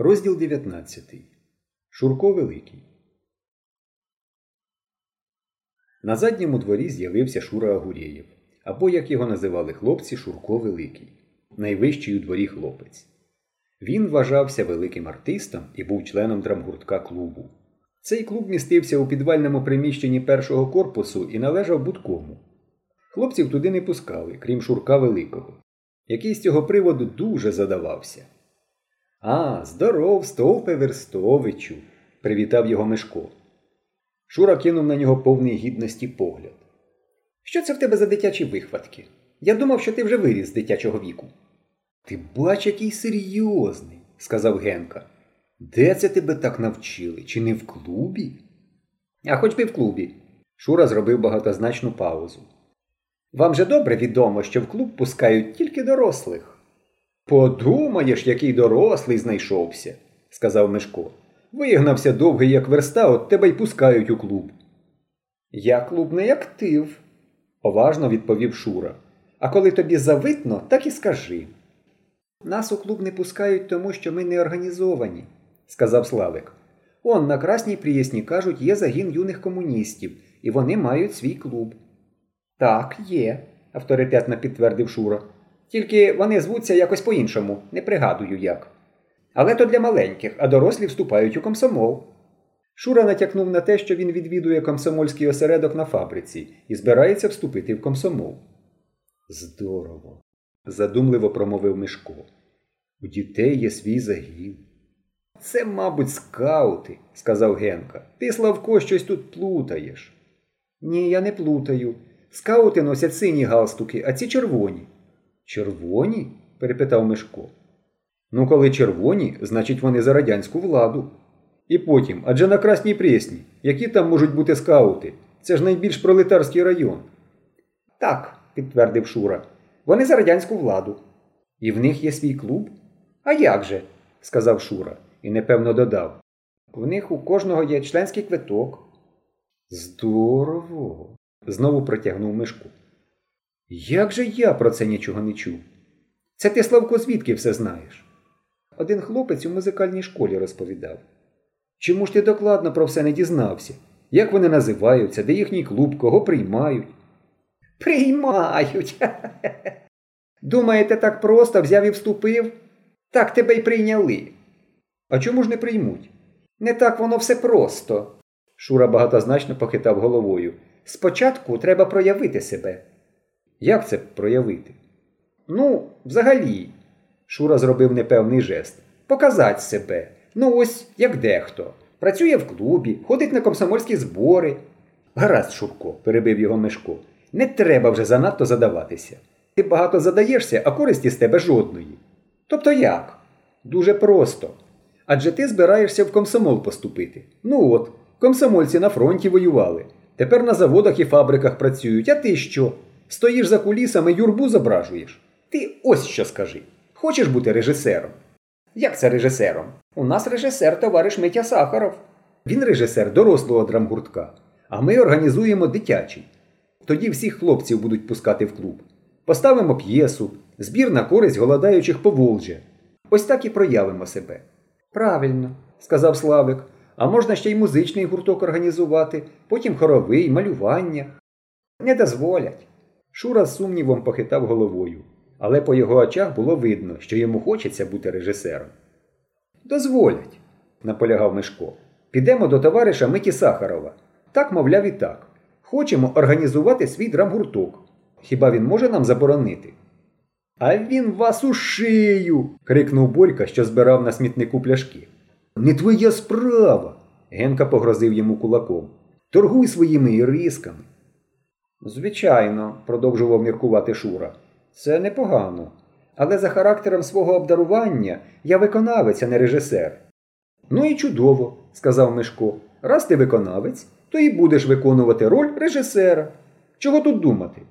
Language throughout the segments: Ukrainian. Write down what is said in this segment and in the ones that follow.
Розділ 19. Шурко Великий. На задньому дворі з'явився Шура Агурєєв, або, як його називали хлопці, Шурко Великий, найвищий у дворі хлопець. Він вважався великим артистом і був членом драмгуртка клубу. Цей клуб містився у підвальному приміщенні першого корпусу і належав будкому. Хлопців туди не пускали, крім Шурка Великого, який з цього приводу дуже задавався. А, здоров, стовпе Верстовичу, привітав його Мишко. Шура кинув на нього повний гідності погляд. Що це в тебе за дитячі вихватки? Я думав, що ти вже виріс з дитячого віку. Ти бач, який серйозний, сказав Генка. Де це тебе так навчили? Чи не в клубі? А хоч би в клубі. Шура зробив багатозначну паузу. Вам же добре відомо, що в клуб пускають тільки дорослих. Подумаєш, який дорослий знайшовся, сказав Мишко. Вигнався довгий, як верста, от тебе й пускають у клуб. Я клуб не актив, поважно відповів Шура. А коли тобі завитно, так і скажи. Нас у клуб не пускають, тому що ми не організовані, сказав Славик. Он на Красній Пріясні кажуть, є загін юних комуністів, і вони мають свій клуб. Так, є, авторитетно підтвердив Шура. Тільки вони звуться якось по-іншому, не пригадую як. Але то для маленьких, а дорослі вступають у комсомол. Шура натякнув на те, що він відвідує комсомольський осередок на фабриці і збирається вступити в комсомол. Здорово, задумливо промовив Мишко. У дітей є свій загін. Це, мабуть, скаути, сказав Генка. Ти, Славко, щось тут плутаєш. Ні, я не плутаю. Скаути носять сині галстуки, а ці червоні. Червоні? перепитав Мишко. Ну, коли червоні, значить вони за радянську владу. І потім, адже на Красній Пресні, які там можуть бути скаути? Це ж найбільш пролетарський район. Так, підтвердив Шура. Вони за радянську владу. І в них є свій клуб? А як же? сказав Шура і непевно додав. В них у кожного є членський квиток. Здорово. знову протягнув Мишко. Як же я про це нічого не чув? Це ти, Славко, звідки все знаєш? Один хлопець у музикальній школі розповідав. Чому ж ти докладно про все не дізнався? Як вони називаються, де їхній клуб, кого приймають? Приймають. Думаєте, так просто взяв і вступив? Так тебе й прийняли. А чому ж не приймуть? Не так воно все просто. Шура багатозначно похитав головою. Спочатку треба проявити себе. Як це проявити? Ну, взагалі, Шура зробив непевний жест. Показати себе. Ну, ось як дехто. Працює в клубі, ходить на комсомольські збори. Гаразд, Шурко, перебив його Мишко. Не треба вже занадто задаватися. Ти багато задаєшся, а користі з тебе жодної. Тобто як? Дуже просто. Адже ти збираєшся в комсомол поступити. Ну от, комсомольці на фронті воювали. Тепер на заводах і фабриках працюють, а ти що? Стоїш за кулісами, юрбу зображуєш. Ти ось що скажи. Хочеш бути режисером? Як це режисером? У нас режисер товариш Митя Сахаров. Він режисер дорослого драмгуртка, а ми організуємо дитячий. Тоді всіх хлопців будуть пускати в клуб. Поставимо п'єсу, збір на користь голодаючих Поволжя. Ось так і проявимо себе. Правильно, сказав Славик. А можна ще й музичний гурток організувати, потім хоровий, малювання. Не дозволять. Шура з сумнівом похитав головою, але по його очах було видно, що йому хочеться бути режисером. Дозволять, наполягав Мишко. Підемо до товариша Миті Сахарова. Так, мовляв, і так. Хочемо організувати свій драмгурток. Хіба він може нам заборонити? А він вас у шию. крикнув Борька, що збирав на смітнику пляшки. Не твоя справа. Генка погрозив йому кулаком. Торгуй своїми ірисками. Звичайно, продовжував міркувати Шура. Це непогано. Але за характером свого обдарування я виконавець, а не режисер. Ну і чудово, сказав Мишко. Раз ти виконавець, то і будеш виконувати роль режисера. Чого тут думати?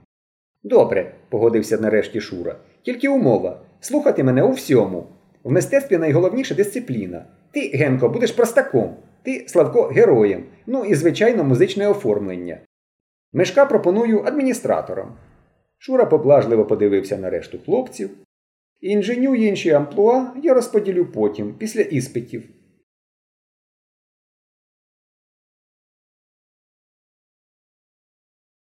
Добре, погодився нарешті Шура. Тільки умова слухати мене у всьому. В мистецтві найголовніша дисципліна. Ти, Генко, будеш простаком, ти, Славко, героєм, ну і, звичайно, музичне оформлення. Мишка пропоную адміністратором. Шура поблажливо подивився на решту хлопців, Інженю й інші амплуа я розподілю потім, після іспитів.